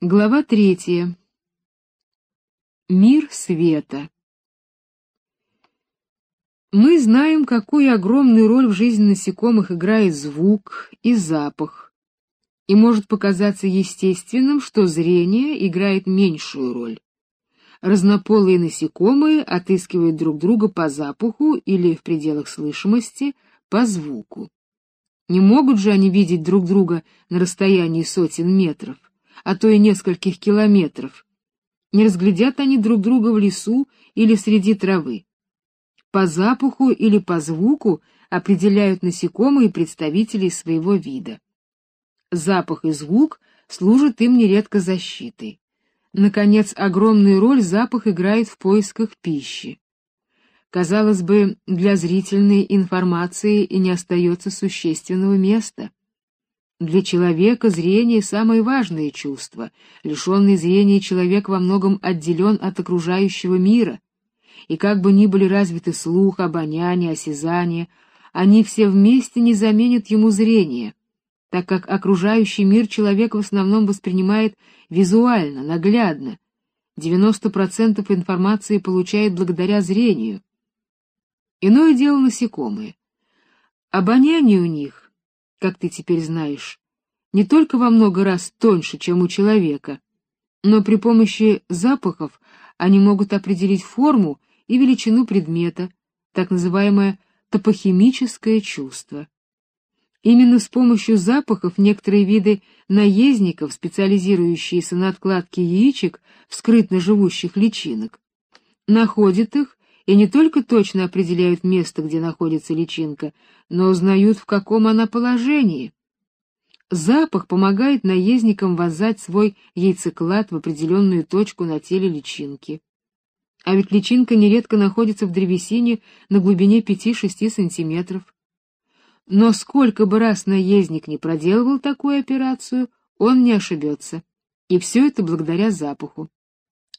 Глава третья. Мир света. Мы знаем, какую огромную роль в жизни насекомых играет звук и запах. И может показаться естественным, что зрение играет меньшую роль. Разнополые насекомые отыскивают друг друга по запаху или в пределах слышимости по звуку. Не могут же они видеть друг друга на расстоянии сотен метров а то и нескольких километров. Не разглядят они друг друга в лесу или среди травы. По запаху или по звуку определяют насекомые представителей своего вида. Запах и звук служат им нередко защитой. Наконец, огромную роль запах играет в поисках пищи. Казалось бы, для зрительной информации и не остается существенного места. Для человека зрение — самое важное чувство. Лишенный зрения человек во многом отделен от окружающего мира. И как бы ни были развиты слух, обоняние, осязание, они все вместе не заменят ему зрение, так как окружающий мир человек в основном воспринимает визуально, наглядно. 90% информации получает благодаря зрению. Иное дело насекомые. Обоняние у них как ты теперь знаешь, не только во много раз тоньше, чем у человека, но при помощи запахов они могут определить форму и величину предмета, так называемое топохимическое чувство. Именно с помощью запахов некоторые виды наездников, специализирующиеся на откладке яичек в скрытно живущих личинок, находят их и не только точно определяют место, где находится личинка, но узнают, в каком она положении. Запах помогает наездникам воззать свой яйцеклад в определенную точку на теле личинки. А ведь личинка нередко находится в древесине на глубине 5-6 сантиметров. Но сколько бы раз наездник не проделывал такую операцию, он не ошибется. И все это благодаря запаху.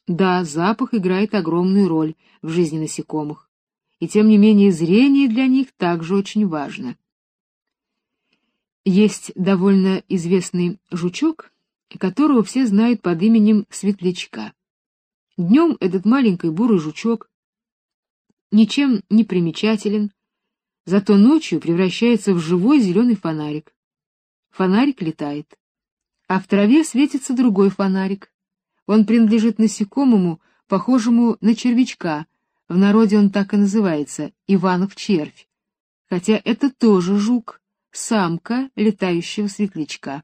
Да, запах играет огромную роль в жизни насекомых, и тем не менее зрение для них также очень важно. Есть довольно известный жучок, которого все знают под именем светлячка. Днем этот маленький бурый жучок ничем не примечателен, зато ночью превращается в живой зеленый фонарик. Фонарик летает, а в траве светится другой фонарик, он принадлежит насекомому, похожему на червячка. В народе он так и называется Иванов червь. Хотя это тоже жук, самка летающего светлячка.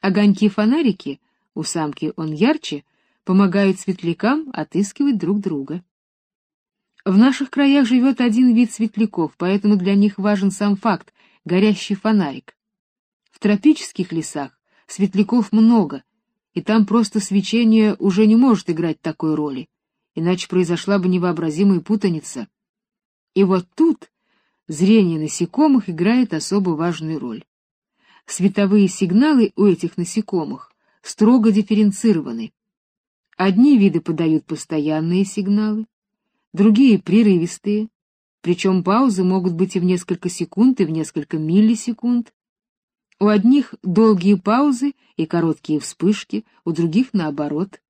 Огоньки-фонарики, у самки он ярче, помогают светлякам отыскивать друг друга. В наших краях живет один вид светляков, поэтому для них важен сам факт — горящий фонарик. В тропических лесах светляков много, и там просто свечение уже не может играть такой роли, иначе произошла бы невообразимая путаница. И вот тут зрение насекомых играет особо важную роль. Световые сигналы у этих насекомых строго дифференцированы. Одни виды подают постоянные сигналы, другие — прерывистые, причем паузы могут быть и в несколько секунд, и в несколько миллисекунд. У одних долгие паузы и короткие вспышки, у других наоборот.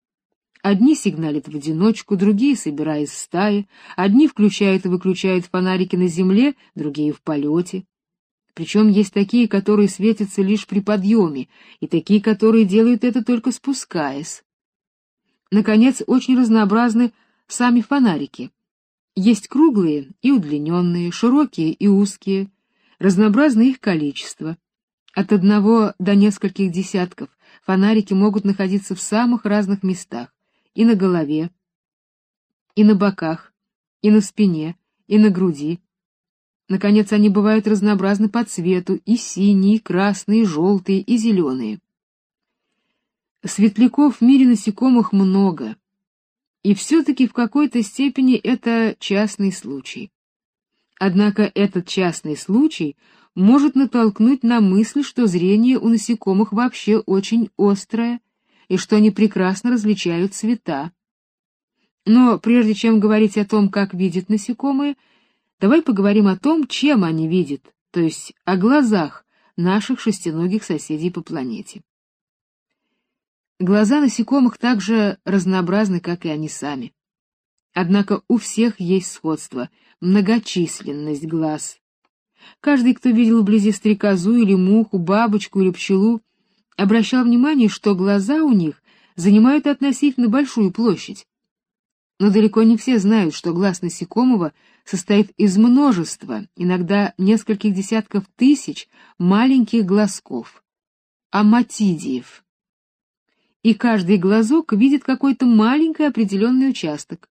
Одни сигналят в одиночку, другие собираясь в стаи, одни включают и выключают фонарики на земле, другие в полете. Причем есть такие, которые светятся лишь при подъеме, и такие, которые делают это только спускаясь. Наконец, очень разнообразны сами фонарики. Есть круглые и удлиненные, широкие и узкие, разнообразно их количество. От одного до нескольких десятков фонарики могут находиться в самых разных местах: и на голове, и на боках, и на спине, и на груди. Наконец, они бывают разнообразны по цвету: и синие, и красные, и желтые, и зеленые. Светляков в мире насекомых много, и все-таки в какой-то степени это частный случай. Однако этот частный случай может натолкнуть на мысль, что зрение у насекомых вообще очень острое и что они прекрасно различают цвета. Но прежде чем говорить о том, как видят насекомые, давай поговорим о том, чем они видят, то есть о глазах наших шестиногих соседей по планете. Глаза насекомых так же разнообразны, как и они сами. Однако у всех есть сходство — многочисленность глаз. Каждый, кто видел вблизи стрекозу или муху, бабочку или пчелу, обращал внимание, что глаза у них занимают относительно большую площадь. Но далеко не все знают, что глаз насекомого состоит из множества, иногда нескольких десятков тысяч маленьких глазков — аматидиев. И каждый глазок видит какой-то маленький определенный участок.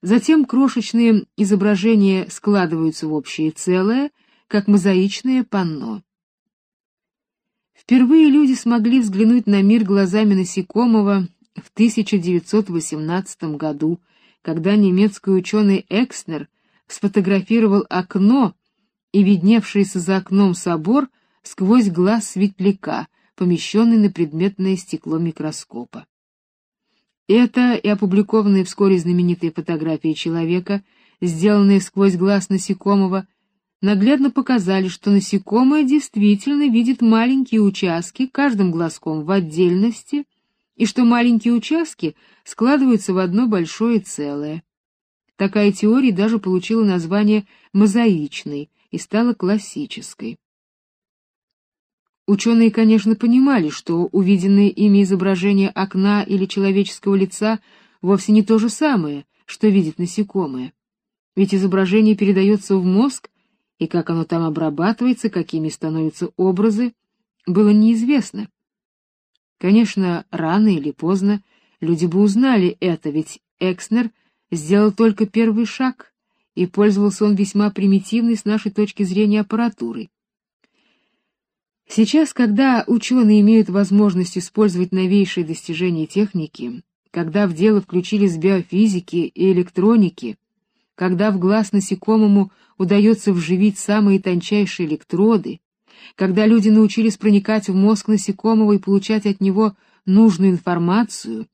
Затем крошечные изображения складываются в общее целое, как мозаичное панно. Впервые люди смогли взглянуть на мир глазами насекомого в 1918 году, когда немецкий ученый Экснер сфотографировал окно и видневшийся за окном собор сквозь глаз светляка, помещенный на предметное стекло микроскопа. Это и опубликованные вскоре знаменитые фотографии человека, сделанные сквозь глаз насекомого, наглядно показали, что насекомое действительно видит маленькие участки каждым глазком в отдельности, и что маленькие участки складываются в одно большое целое. Такая теория даже получила название мозаичной и стала классической. Ученые, конечно, понимали, что увиденное ими изображение окна или человеческого лица вовсе не то же самое, что видит насекомое. Ведь изображение передается в мозг, и как оно там обрабатывается, какими становятся образы, было неизвестно. Конечно, рано или поздно люди бы узнали это, ведь Экснер сделал только первый шаг, и пользовался он весьма примитивной с нашей точки зрения аппаратурой. Сейчас, когда ученые имеют возможность использовать новейшие достижения техники, когда в дело включились биофизики и электроники, когда в глаз насекомому удается вживить самые тончайшие электроды, когда люди научились проникать в мозг насекомого и получать от него нужную информацию,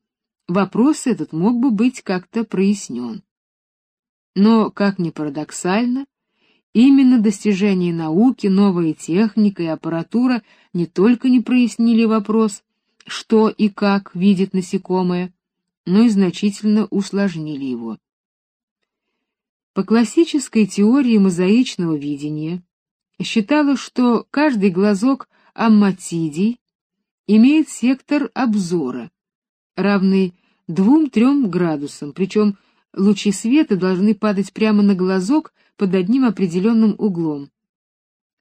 вопрос этот мог бы быть как-то прояснен. Но, как ни парадоксально, Именно достижения науки, новая техника и аппаратура не только не прояснили вопрос, что и как видит насекомое, но и значительно усложнили его. По классической теории мозаичного видения считалось, что каждый глазок амматидий имеет сектор обзора, равный 2-3 градусам, причем лучи света должны падать прямо на глазок под одним определенным углом.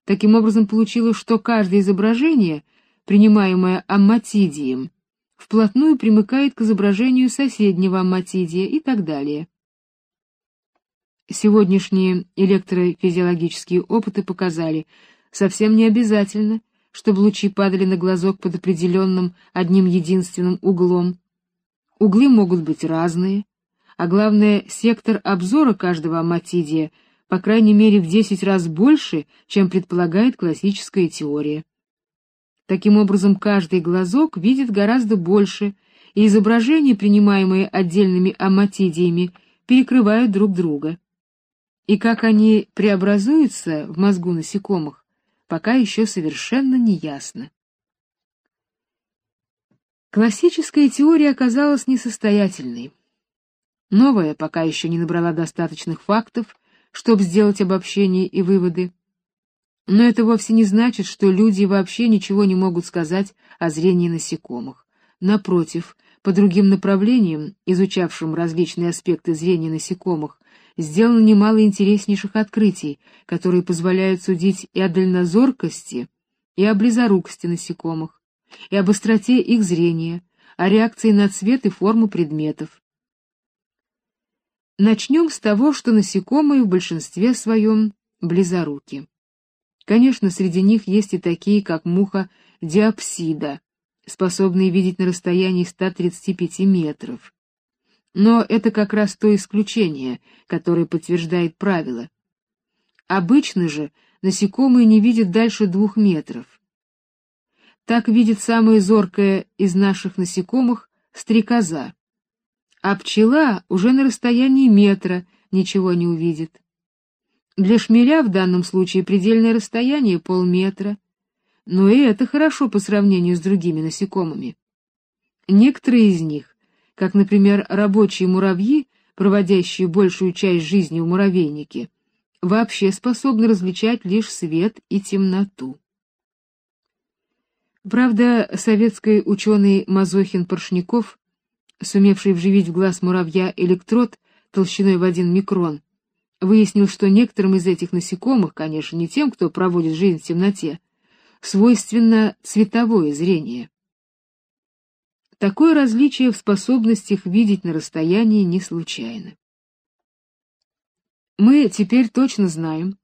Таким образом получилось, что каждое изображение, принимаемое амматидием, вплотную примыкает к изображению соседнего амматидия и так далее. Сегодняшние электрофизиологические опыты показали, совсем не обязательно, чтобы лучи падали на глазок под определенным одним единственным углом. Углы могут быть разные, а главное, сектор обзора каждого амматидия — по крайней мере в 10 раз больше, чем предполагает классическая теория. Таким образом, каждый глазок видит гораздо больше, и изображения, принимаемые отдельными амматидиями, перекрывают друг друга. И как они преобразуются в мозгу насекомых, пока еще совершенно не ясно. Классическая теория оказалась несостоятельной. Новая пока еще не набрала достаточных фактов, чтобы сделать обобщение и выводы. Но это вовсе не значит, что люди вообще ничего не могут сказать о зрении насекомых. Напротив, по другим направлениям, изучавшим различные аспекты зрения насекомых, сделано немало интереснейших открытий, которые позволяют судить и о дальнозоркости, и о близорукости насекомых, и об остроте их зрения, о реакции на цвет и форму предметов. Начнем с того, что насекомые в большинстве своем близоруки. Конечно, среди них есть и такие, как муха диапсида, способные видеть на расстоянии 135 метров. Но это как раз то исключение, которое подтверждает правило. Обычно же насекомые не видят дальше двух метров. Так видит самая зоркая из наших насекомых стрекоза а пчела уже на расстоянии метра ничего не увидит. Для шмеля в данном случае предельное расстояние полметра, но и это хорошо по сравнению с другими насекомыми. Некоторые из них, как, например, рабочие муравьи, проводящие большую часть жизни в муравейнике, вообще способны различать лишь свет и темноту. Правда, советский ученый Мазохин-Поршняков, сумевший вживить в глаз муравья электрод толщиной в один микрон, выяснил, что некоторым из этих насекомых, конечно, не тем, кто проводит жизнь в темноте, свойственно цветовое зрение. Такое различие в способностях видеть на расстоянии не случайно. Мы теперь точно знаем,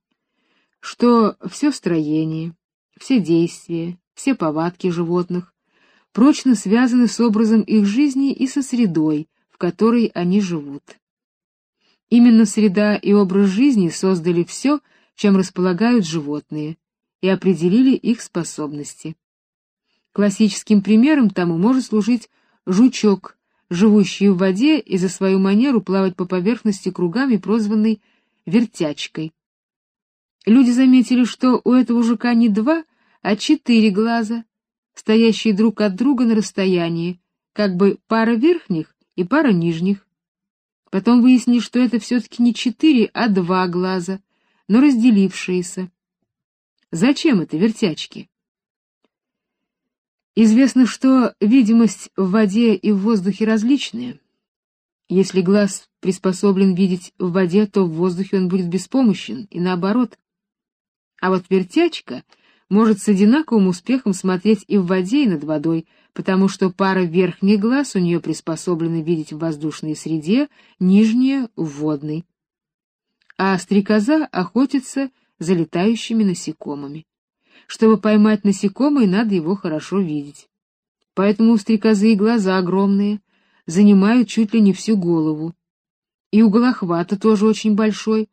что все строение, все действия, все повадки животных прочно связаны с образом их жизни и со средой, в которой они живут. Именно среда и образ жизни создали все, чем располагают животные, и определили их способности. Классическим примером тому может служить жучок, живущий в воде и за свою манеру плавать по поверхности кругами, прозванный вертячкой. Люди заметили, что у этого жука не два, а четыре глаза, стоящие друг от друга на расстоянии, как бы пара верхних и пара нижних. Потом выяснили, что это все-таки не четыре, а два глаза, но разделившиеся. Зачем это вертячки? Известно, что видимость в воде и в воздухе различная. Если глаз приспособлен видеть в воде, то в воздухе он будет беспомощен, и наоборот. А вот вертячка может с одинаковым успехом смотреть и в воде, и над водой, потому что пара верхних глаз у нее приспособлена видеть в воздушной среде, нижняя — в водной. А стрекоза охотится за летающими насекомыми. Чтобы поймать насекомое, надо его хорошо видеть. Поэтому у стрекозы и глаза огромные, занимают чуть ли не всю голову. И угол охвата тоже очень большой,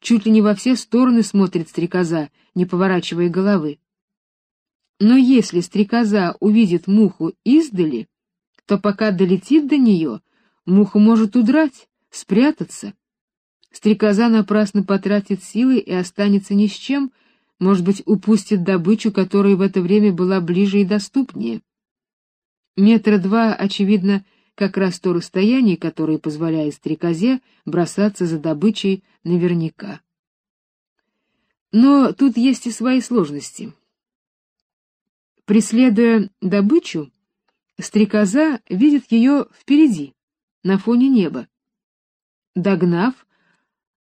чуть ли не во все стороны смотрит стрекоза, не поворачивая головы. Но если стрекоза увидит муху издали, то пока долетит до нее, муха может удрать, спрятаться. Стрекоза напрасно потратит силы и останется ни с чем, может быть, упустит добычу, которая в это время была ближе и доступнее. Метра два, очевидно, как раз то расстояние, которое позволяет стрекозе бросаться за добычей наверняка. Но тут есть и свои сложности. Преследуя добычу, стрекоза видит ее впереди, на фоне неба. Догнав,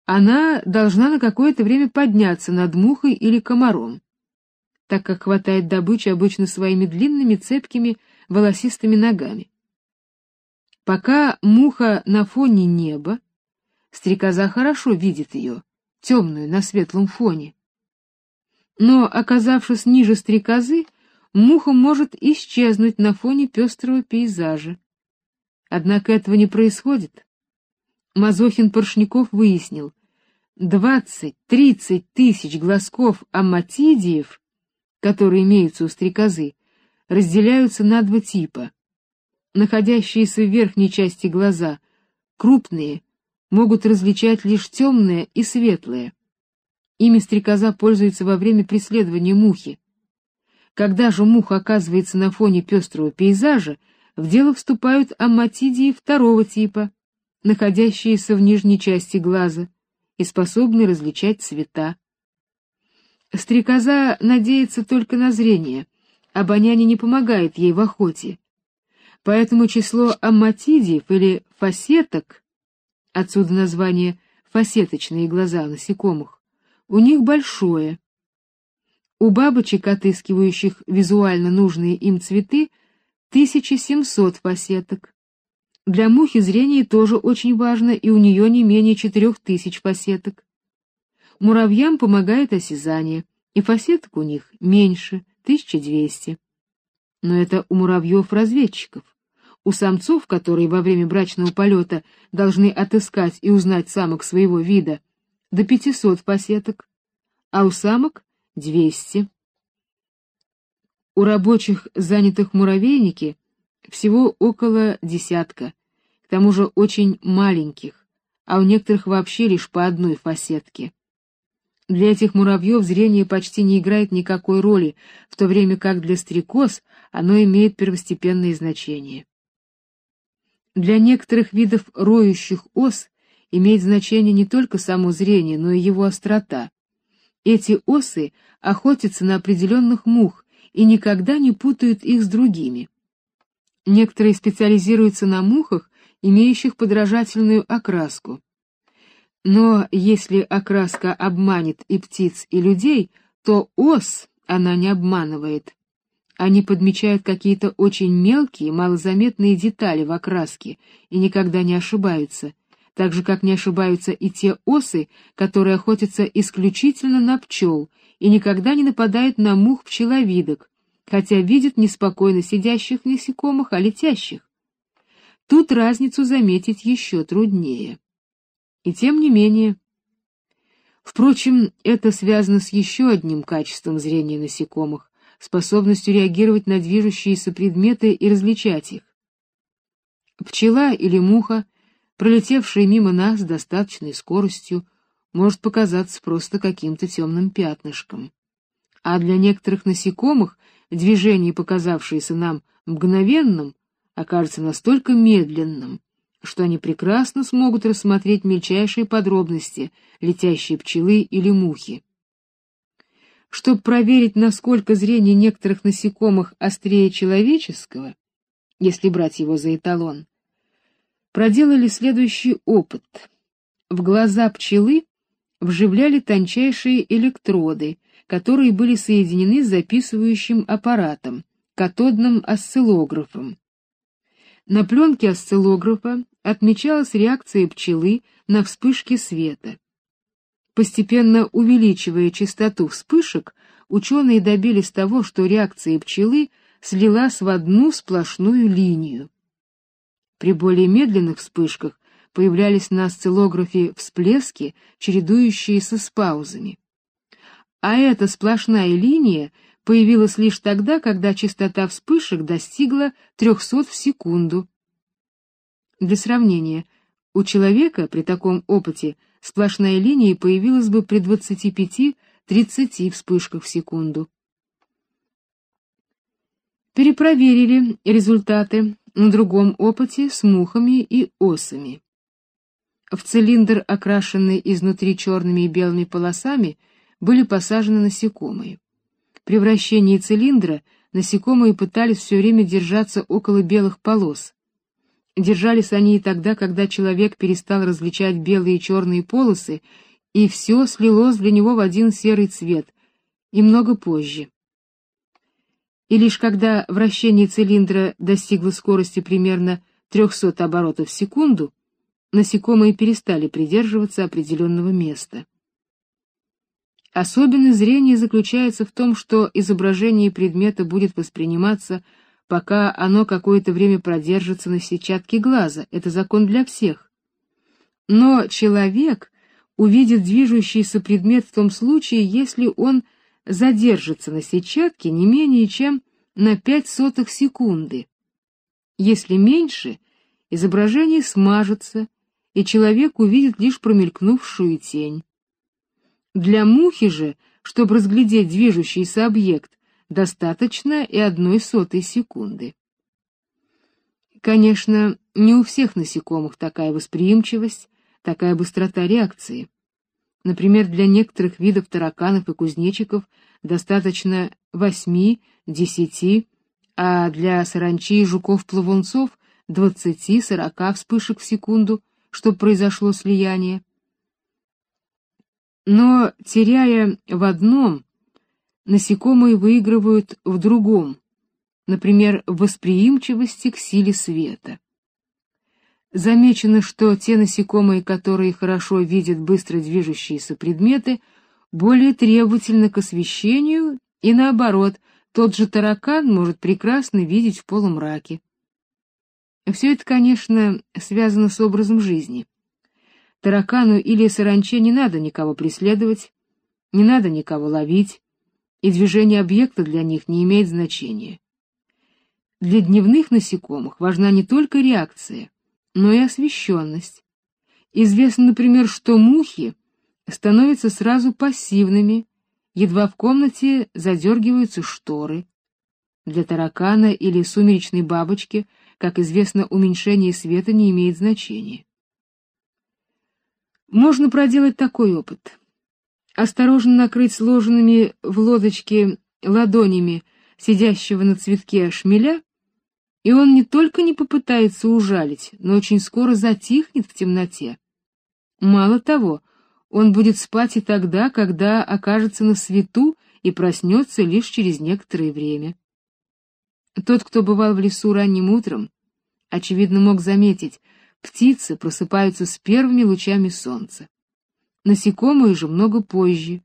она должна на какое-то время подняться над мухой или комаром, так как хватает добычи обычно своими длинными, цепкими, волосистыми ногами. Пока муха на фоне неба, стрекоза хорошо видит ее, темную на светлом фоне. Но, оказавшись ниже стрекозы, муха может исчезнуть на фоне пестрого пейзажа. Однако этого не происходит. Мазохин-Поршняков выяснил, двадцать-тридцать тысяч глазков амматидиев, которые имеются у стрекозы, разделяются на два типа находящиеся в верхней части глаза, крупные, могут различать лишь темное и светлое. Ими стрекоза пользуется во время преследования мухи. Когда же муха оказывается на фоне пестрого пейзажа, в дело вступают амматидии второго типа, находящиеся в нижней части глаза и способные различать цвета. Стрекоза надеется только на зрение, обоняние не помогает ей в охоте. Поэтому число амматидиев или фасеток, отсюда название фасеточные глаза насекомых, у них большое. У бабочек, отыскивающих визуально нужные им цветы, 1700 фасеток. Для мухи зрение тоже очень важно, и у нее не менее 4000 фасеток. Муравьям помогает осязание, и фасеток у них меньше, 1200. Но это у муравьев-разведчиков. У самцов, которые во время брачного полета должны отыскать и узнать самок своего вида, до 500 фасеток, а у самок — 200. У рабочих, занятых в муравейнике, всего около десятка, к тому же очень маленьких, а у некоторых вообще лишь по одной фасетке. Для этих муравьев зрение почти не играет никакой роли, в то время как для стрекоз оно имеет первостепенное значение. Для некоторых видов роющих ос имеет значение не только само зрение, но и его острота. Эти осы охотятся на определенных мух и никогда не путают их с другими. Некоторые специализируются на мухах, имеющих подражательную окраску. Но если окраска обманет и птиц, и людей, то ос она не обманывает. Они подмечают какие-то очень мелкие, малозаметные детали в окраске и никогда не ошибаются, так же как не ошибаются и те осы, которые охотятся исключительно на пчел и никогда не нападают на мух-пчеловидок, хотя видят неспокойно сидящих насекомых, а летящих. Тут разницу заметить еще труднее. И тем не менее... Впрочем, это связано с еще одним качеством зрения насекомых — способностью реагировать на движущиеся предметы и различать их. Пчела или муха, пролетевшая мимо нас с достаточной скоростью, может показаться просто каким-то темным пятнышком. А для некоторых насекомых движение, показавшееся нам мгновенным, окажется настолько медленным, что они прекрасно смогут рассмотреть мельчайшие подробности летящей пчелы или мухи. Чтобы проверить, насколько зрение некоторых насекомых острее человеческого, если брать его за эталон, проделали следующий опыт. В глаза пчелы вживляли тончайшие электроды, которые были соединены с записывающим аппаратом, катодным осциллографом. На пленке осциллографа отмечалась реакция пчелы на вспышки света. Постепенно увеличивая частоту вспышек, ученые добились того, что реакция пчелы слилась в одну сплошную линию. При более медленных вспышках появлялись на осциллографе всплески, чередующиеся с паузами. А эта сплошная линия появилась лишь тогда, когда частота вспышек достигла 300 в секунду. Для сравнения, у человека при таком опыте сплошная линия появилась бы при 25-30 вспышках в секунду. Перепроверили результаты на другом опыте с мухами и осами. В цилиндр, окрашенный изнутри черными и белыми полосами, были посажены насекомые. При вращении цилиндра насекомые пытались все время держаться около белых полос. Держались они и тогда, когда человек перестал различать белые и черные полосы, и все слилось для него в один серый цвет, и много позже. И лишь когда вращение цилиндра достигло скорости примерно 300 оборотов в секунду, насекомые перестали придерживаться определенного места. Особенность зрения заключается в том, что изображение предмета будет восприниматься, пока оно какое-то время продержится на сетчатке глаза. Это закон для всех. Но человек увидит движущийся предмет в том случае, если он задержится на сетчатке не менее чем на пять сотых секунды. Если меньше, изображение смажется, и человек увидит лишь промелькнувшую тень. Для мухи же, чтобы разглядеть движущийся объект, достаточно и одной сотой секунды. Конечно, не у всех насекомых такая восприимчивость, такая быстрота реакции. Например, для некоторых видов тараканов и кузнечиков достаточно 8-10, а для саранчи и жуков-плавунцов 20-40 вспышек в секунду, чтобы произошло слияние. Но, теряя в одном, насекомые выигрывают в другом, например, в восприимчивости к силе света. Замечено, что те насекомые, которые хорошо видят быстро движущиеся предметы, более требовательны к освещению, и наоборот, тот же таракан может прекрасно видеть в полумраке. Все это, конечно, связано с образом жизни. Таракану или саранче не надо никого преследовать, не надо никого ловить, и движение объекта для них не имеет значения. Для дневных насекомых важна не только реакция, но и освещенность. Известно, например, что мухи становятся сразу пассивными, едва в комнате задергиваются шторы. Для таракана или сумеречной бабочки, как известно, уменьшение света не имеет значения. Можно проделать такой опыт. Осторожно накрыть сложенными в лодочке ладонями сидящего на цветке шмеля, и он не только не попытается ужалить, но очень скоро затихнет в темноте. Мало того, он будет спать и тогда, когда окажется на свету и проснется лишь через некоторое время. Тот, кто бывал в лесу ранним утром, очевидно мог заметить, птицы просыпаются с первыми лучами солнца. Насекомые же много позже,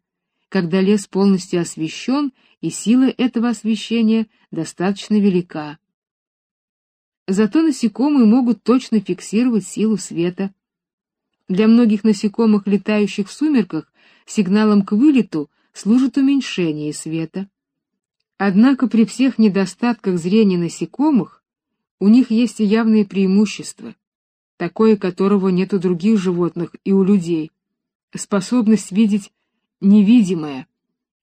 когда лес полностью освещен, и сила этого освещения достаточно велика. Зато насекомые могут точно фиксировать силу света. Для многих насекомых, летающих в сумерках, сигналом к вылету служит уменьшение света. Однако при всех недостатках зрения насекомых у них есть и явные преимущества, такое которого нет у других животных и у людей. Способность видеть невидимое,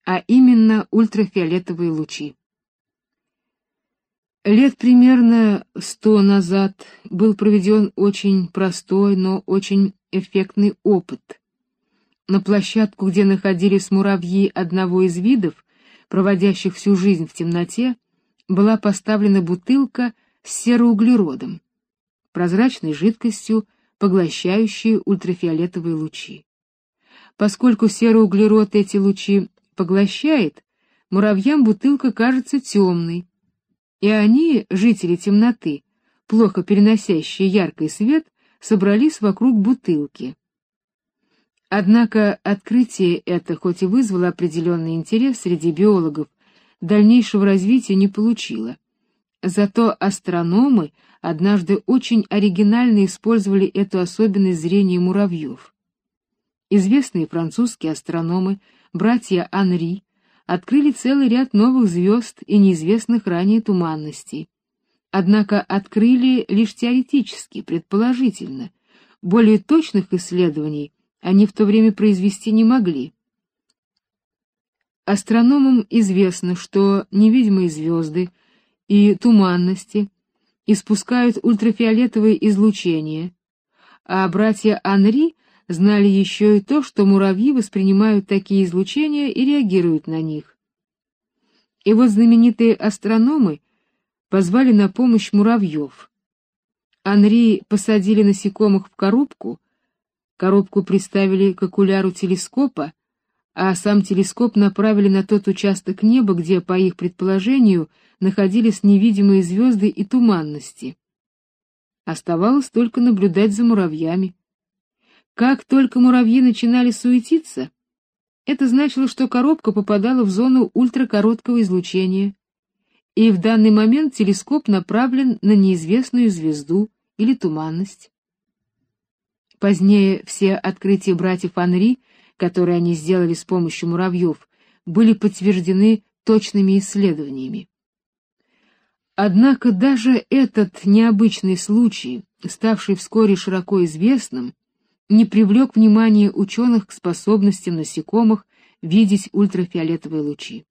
а именно ультрафиолетовые лучи. Лет примерно сто назад был проведен очень простой, но очень эффектный опыт. На площадку, где находились муравьи одного из видов, проводящих всю жизнь в темноте, была поставлена бутылка с сероуглеродом, прозрачной жидкостью, поглощающей ультрафиолетовые лучи. Поскольку сероуглерод эти лучи поглощает, муравьям бутылка кажется темной, и они, жители темноты, плохо переносящие яркий свет, собрались вокруг бутылки. Однако открытие это, хоть и вызвало определенный интерес среди биологов, дальнейшего развития не получило. Зато астрономы однажды очень оригинально использовали эту особенность зрения муравьев. Известные французские астрономы, братья Анри, открыли целый ряд новых звезд и неизвестных ранее туманностей. Однако открыли лишь теоретически, предположительно. Более точных исследований они в то время произвести не могли. Астрономам известно, что невидимые звезды и туманности испускают ультрафиолетовое излучение, а братья Анри знали еще и то, что муравьи воспринимают такие излучения и реагируют на них. И вот знаменитые астрономы позвали на помощь муравьев. Анри посадили насекомых в коробку, коробку приставили к окуляру телескопа, а сам телескоп направили на тот участок неба, где, по их предположению, находились невидимые звезды и туманности. Оставалось только наблюдать за муравьями. Как только муравьи начинали суетиться, это значило, что коробка попадала в зону ультракороткого излучения, и в данный момент телескоп направлен на неизвестную звезду или туманность. Позднее все открытия братьев Анри, которые они сделали с помощью муравьев, были подтверждены точными исследованиями. Однако даже этот необычный случай, ставший вскоре широко известным, не привлек внимания ученых к способностям насекомых видеть ультрафиолетовые лучи.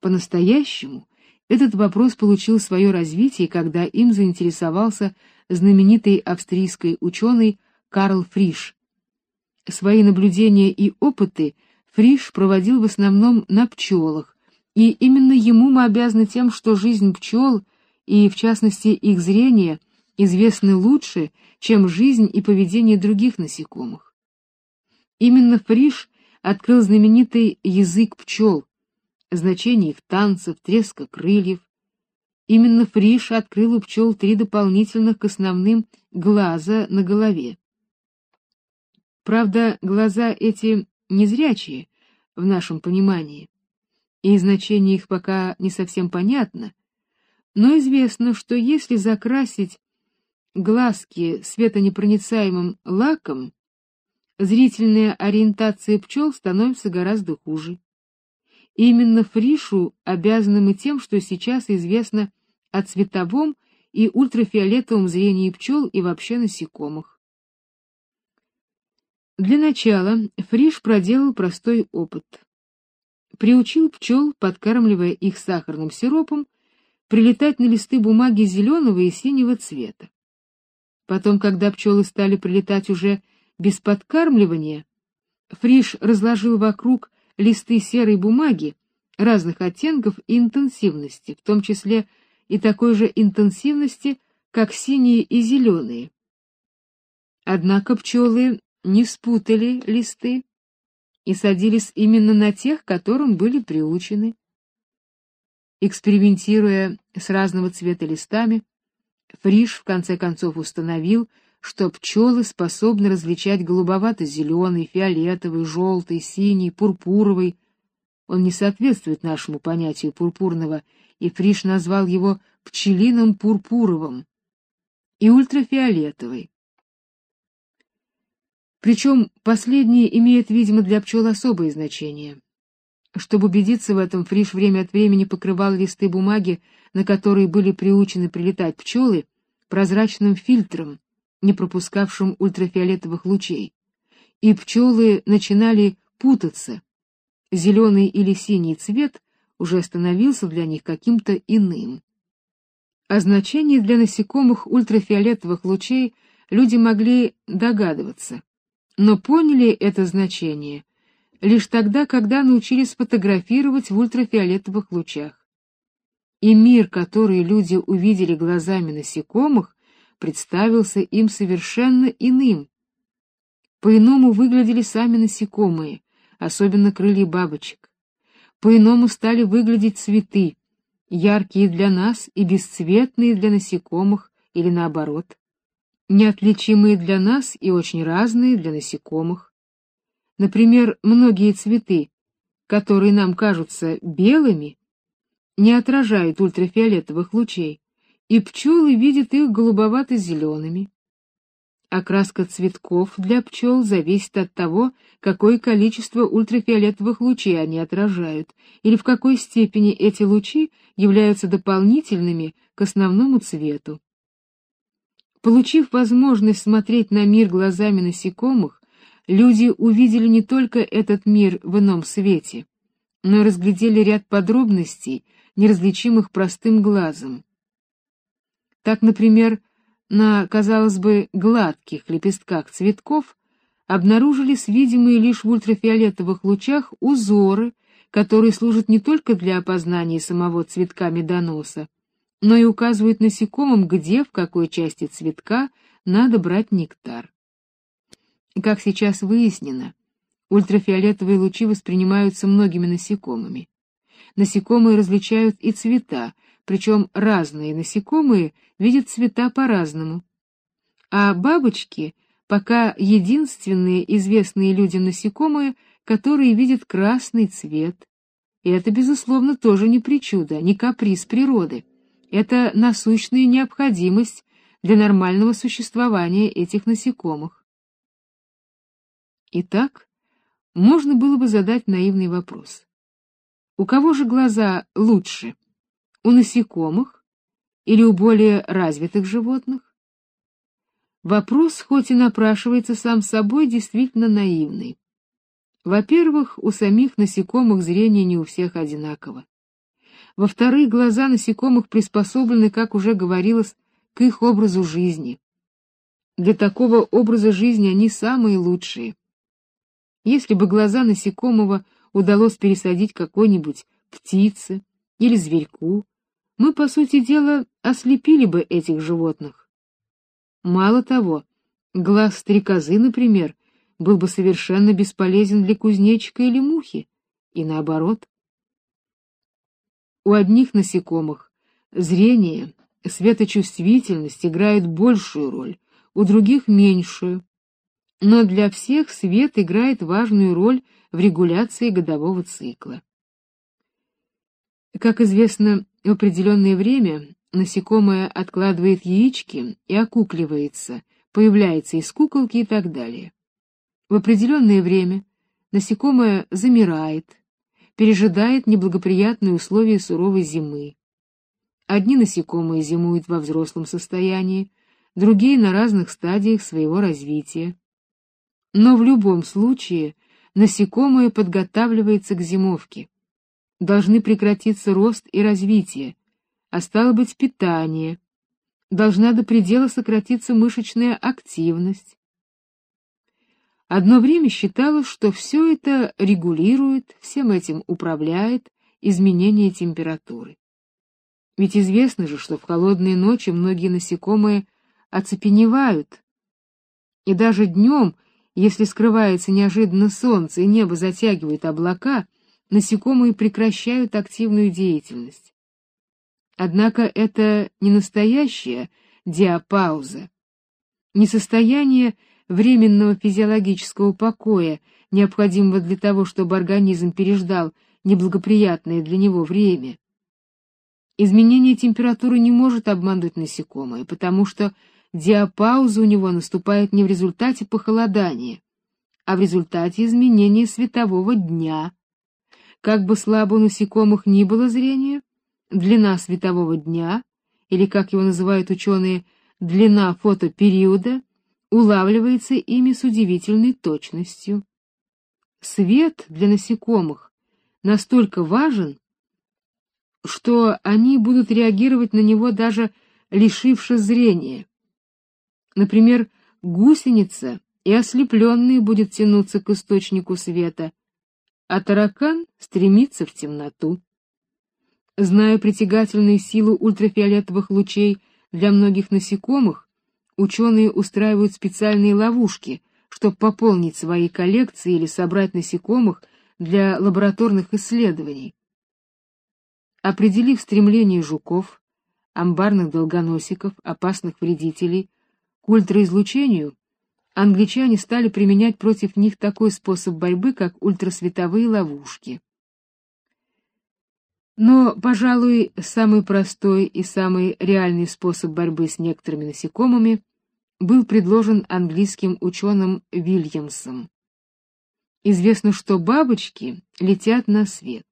По-настоящему этот вопрос получил свое развитие, когда им заинтересовался знаменитый австрийский ученый Карл Фриш. Свои наблюдения и опыты Фриш проводил в основном на пчелах, и именно ему мы обязаны тем, что жизнь пчел и, в частности, их зрение известны лучше, чем жизнь и поведение других насекомых. Именно Фриш открыл знаменитый язык пчел, значение их танцев, треска крыльев. Именно Фриш открыл у пчел три дополнительных к основным глаза на голове. Правда, глаза эти незрячие в нашем понимании, и значение их пока не совсем понятно, но известно, что если закрасить глазки светонепроницаемым лаком, зрительная ориентация пчел становится гораздо хуже. Именно Фришу обязаны мы тем, что сейчас известно о цветовом и ультрафиолетовом зрении пчел и вообще насекомых. Для начала Фриш проделал простой опыт. приучил пчел, подкармливая их сахарным сиропом, прилетать на листы бумаги зеленого и синего цвета. Потом, когда пчелы стали прилетать уже без подкармливания, Фриш разложил вокруг листы серой бумаги разных оттенков и интенсивности, в том числе и такой же интенсивности, как синие и зеленые. Однако пчелы не спутали листы и садились именно на тех, которым были приучены. Экспериментируя с разного цвета листами, Фриш в конце концов установил, что пчелы способны различать голубовато-зеленый, фиолетовый, желтый, синий, пурпуровый. Он не соответствует нашему понятию пурпурного, и Фриш назвал его пчелиным пурпуровым и ультрафиолетовый. Причем последнее имеет, видимо, для пчел особое значение. Чтобы убедиться в этом, Фриш время от времени покрывал листы бумаги, на которые были приучены прилетать пчелы, прозрачным фильтром, не пропускавшим ультрафиолетовых лучей. И пчелы начинали путаться. Зеленый или синий цвет уже становился для них каким-то иным. О значении для насекомых ультрафиолетовых лучей люди могли догадываться, но поняли это значение лишь тогда, когда научились фотографировать в ультрафиолетовых лучах. И мир, который люди увидели глазами насекомых, представился им совершенно иным. По-иному выглядели сами насекомые, особенно крылья бабочек. По-иному стали выглядеть цветы, яркие для нас и бесцветные для насекомых или наоборот, неотличимые для нас и очень разные для насекомых. Например, многие цветы, которые нам кажутся белыми, не отражают ультрафиолетовых лучей, и пчелы видят их голубовато-зелеными. Окраска цветков для пчел зависит от того, какое количество ультрафиолетовых лучей они отражают, или в какой степени эти лучи являются дополнительными к основному цвету. Получив возможность смотреть на мир глазами насекомых, люди увидели не только этот мир в ином свете, но и разглядели ряд подробностей, неразличимых простым глазом. Так, например, на, казалось бы, гладких лепестках цветков обнаружились видимые лишь в ультрафиолетовых лучах узоры, которые служат не только для опознания самого цветка медоноса, но и указывают насекомым, где, в какой части цветка надо брать нектар. Как сейчас выяснено, ультрафиолетовые лучи воспринимаются многими насекомыми. Насекомые различают и цвета, причем разные насекомые видят цвета по-разному. А бабочки пока единственные известные людям насекомые, которые видят красный цвет. И это, безусловно, тоже не причуда, не каприз природы. Это насущная необходимость для нормального существования этих насекомых. Итак, можно было бы задать наивный вопрос. У кого же глаза лучше? У насекомых или у более развитых животных? Вопрос, хоть и напрашивается сам собой, действительно наивный. Во-первых, у самих насекомых зрение не у всех одинаково. Во-вторых, глаза насекомых приспособлены, как уже говорилось, к их образу жизни. Для такого образа жизни они самые лучшие. Если бы глаза насекомого удалось пересадить какой-нибудь птице или зверьку, мы, по сути дела, ослепили бы этих животных. Мало того, глаз стрекозы, например, был бы совершенно бесполезен для кузнечика или мухи, и наоборот. У одних насекомых зрение, светочувствительность играют большую роль, у других меньшую, но для всех свет играет важную роль в регуляции годового цикла. Как известно, в определенное время насекомое откладывает яички и окукливается, появляется из куколки и так далее. В определенное время насекомое замирает, пережидает неблагоприятные условия суровой зимы. Одни насекомые зимуют во взрослом состоянии, другие на разных стадиях своего развития. Но в любом случае насекомое подготавливается к зимовке, должны прекратиться рост и развитие, а стало быть питание, должна до предела сократиться мышечная активность. Одно время считалось, что все это регулирует, всем этим управляет изменение температуры. Ведь известно же, что в холодные ночи многие насекомые оцепеневают, и даже днем, если скрывается неожиданно солнце и небо затягивает облака, насекомые прекращают активную деятельность. Однако это не настоящая диапауза, не состояние временного физиологического покоя, необходимого для того, чтобы организм переждал неблагоприятное для него время. Изменение температуры не может обмануть насекомое, потому что диапауза у него наступает не в результате похолодания, а в результате изменения светового дня. Как бы слабо у насекомых ни было зрение, длина светового дня, или, как его называют ученые, длина фотопериода, улавливается ими с удивительной точностью. Свет для насекомых настолько важен, что они будут реагировать на него даже лишившись зрения. Например, гусеница и ослепленный будет тянуться к источнику света, а таракан стремится в темноту. Зная притягательную силу ультрафиолетовых лучей для многих насекомых, ученые устраивают специальные ловушки, чтобы пополнить свои коллекции или собрать насекомых для лабораторных исследований. Определив стремление жуков, амбарных долгоносиков, опасных вредителей к ультраизлучению, англичане стали применять против них такой способ борьбы, как ультрасветовые ловушки. Но, пожалуй, самый простой и самый реальный способ борьбы с некоторыми насекомыми был предложен английским ученым Вильямсом. Известно, что бабочки летят на свет.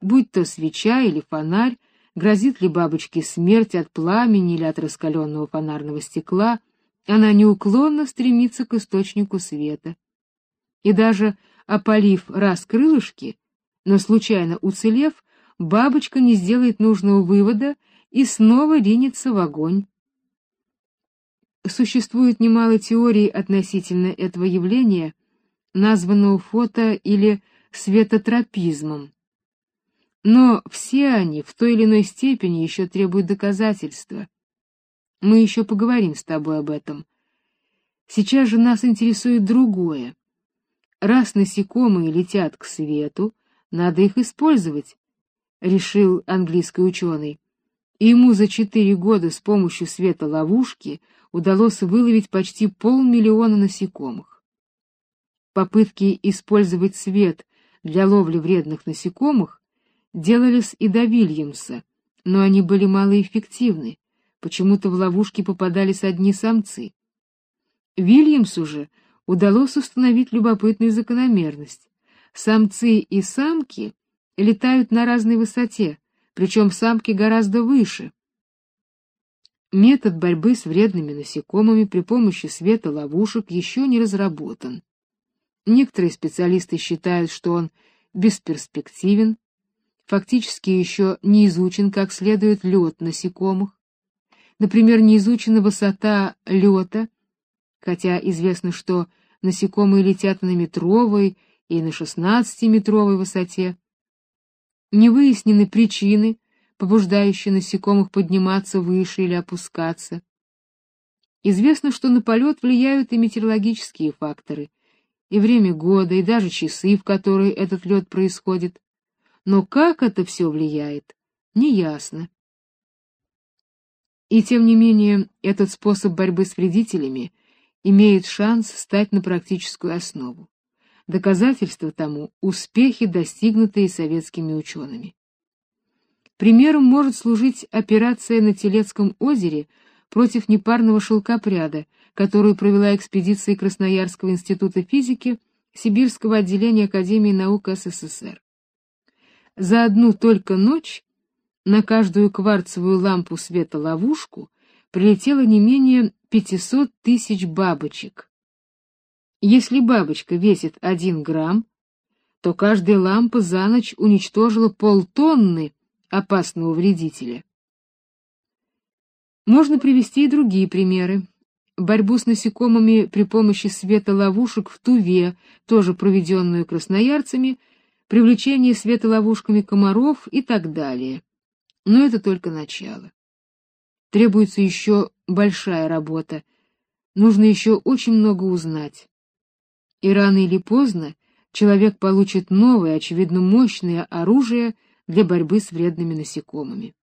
Будь то свеча или фонарь, грозит ли бабочке смерть от пламени или от раскаленного фонарного стекла, она неуклонно стремится к источнику света. И даже опалив раз крылышки, но случайно уцелев, бабочка не сделает нужного вывода и снова ринется в огонь. Существует немало теорий относительно этого явления, названного фото- или светотропизмом. Но все они в той или иной степени еще требуют доказательства. Мы еще поговорим с тобой об этом. Сейчас же нас интересует другое. Раз насекомые летят к свету, надо их использовать, решил английский ученый. И ему за четыре года с помощью света ловушки удалось выловить почти полмиллиона насекомых. Попытки использовать свет для ловли вредных насекомых делались и до Вильямса, но они были малоэффективны. Почему-то в ловушки попадались одни самцы. Вильямсу же удалось установить любопытную закономерность. Самцы и самки летают на разной высоте, причем самки гораздо выше. Метод борьбы с вредными насекомыми при помощи света ловушек еще не разработан. Некоторые специалисты считают, что он бесперспективен, фактически еще не изучен как следует лед насекомых. Например, не изучена высота лета, хотя известно, что насекомые летят на метровой и на шестнадцатиметровой высоте не выяснены причины, побуждающие насекомых подниматься выше или опускаться. Известно, что на полет влияют и метеорологические факторы, и время года, и даже часы, в которые этот лед происходит. Но как это все влияет, неясно. И тем не менее, этот способ борьбы с вредителями имеет шанс стать на практическую основу. Доказательство тому — успехи, достигнутые советскими учеными. Примером может служить операция на Телецком озере против непарного шелкопряда, которую провела экспедиция Красноярского института физики Сибирского отделения Академии наук СССР. За одну только ночь на каждую кварцевую лампу света-ловушку прилетело не менее 500 тысяч бабочек. Если бабочка весит 1 грамм, то каждая лампа за ночь уничтожила полтонны опасного вредителя. Можно привести и другие примеры. Борьбу с насекомыми при помощи света ловушек в Туве, тоже проведенную красноярцами, привлечение светоловушками комаров и так далее. Но это только начало. Требуется еще большая работа. Нужно еще очень много узнать. И рано или поздно человек получит новое, очевидно мощное оружие для борьбы с вредными насекомыми.